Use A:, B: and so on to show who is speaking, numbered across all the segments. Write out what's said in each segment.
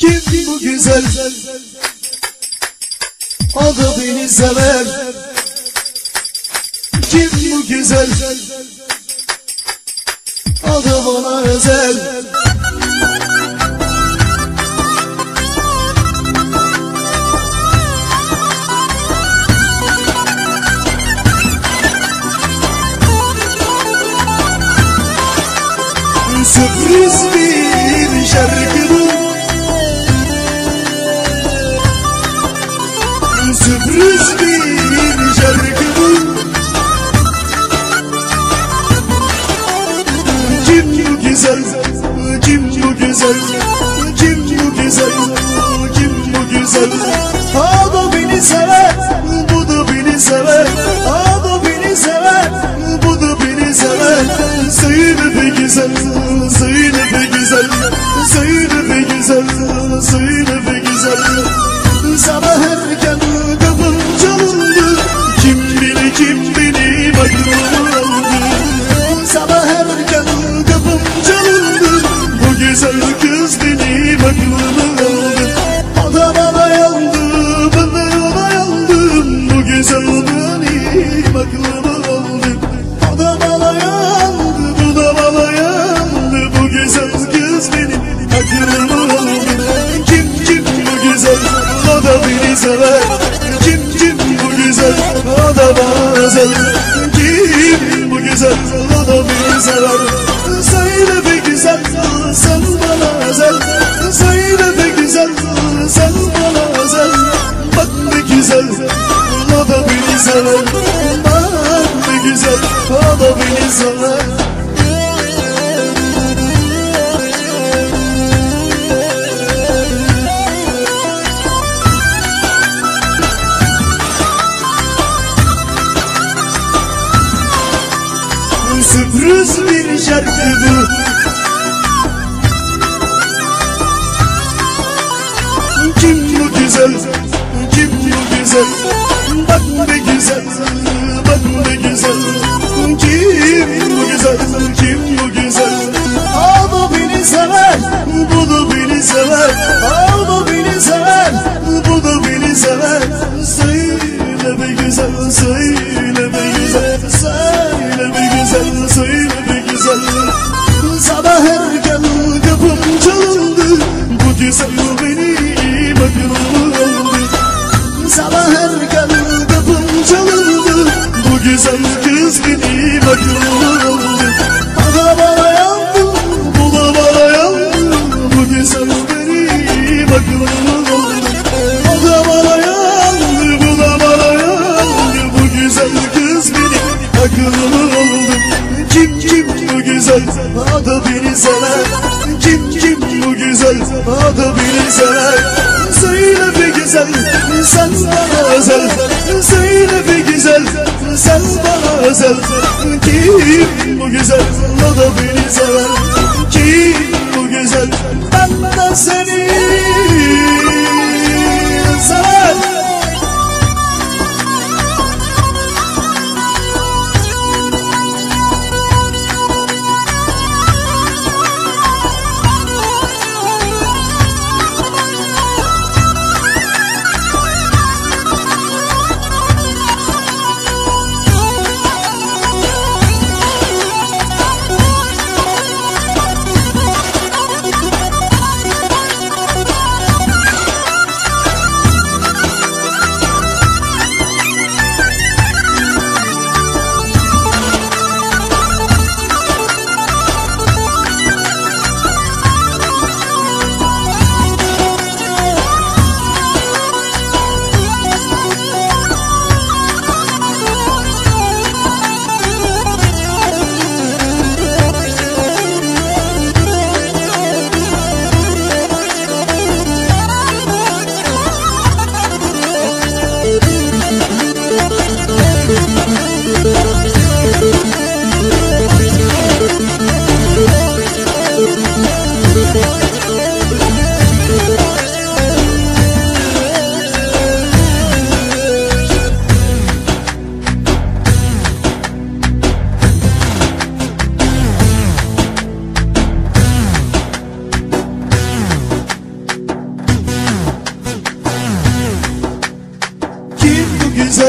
A: Kim bu güzel. O beni sever Kim bu güzel. O bana özel. Sürpriz bir şarkı güzel, kim bu güzel? Kim bu güzel, kim bu güzel? Ha da beni sever, bu da beni sever. Ha da beni sever, bu da beni sever. Söyle be güzel, söyle be güzel. Söyle be güzel, söyle be güzel. Sabah erken o da beni sever Kim kim bu güzel? O da bana özel Kim bu güzel? O da beni sever. Söyle be güzel sen bana özel. Söyle be güzel sen bana özel. Bak ne güzel o da beni sever. Bak ne güzel o da beni sever Sürpriz bir şarkı bu. Kim bu güzel, kim bu güzel? Bak ne güzel, bak ne güzel. Kim bu güzel, kim bu güzel? O beni sever, bu da beni sever. O beni sever, bu da beni sever. Söyle be güzel, söyle Güzel beni aldı Sabah erken kapım çalındı Bu güzel kız beni bakımı aldı O da bana yandı, bu da bana yandı Bu güzel beni bakımı aldı O da bana yandı, bu da bana yandı Bu güzel kız beni bakımı aldı Kim kim bu güzel, da beni sever. Kim kim beni sever Söyle be güzel, sen bana özel. Söyle be güzel, sen bana özel. Kim bu güzel, o da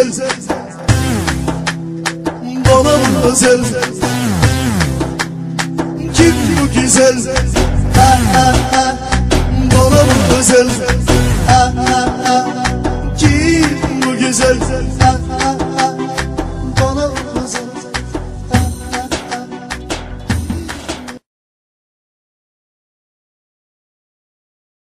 A: özel Bana mı özel? Kim bu güzel? Bana mı özel? Kim bu güzel?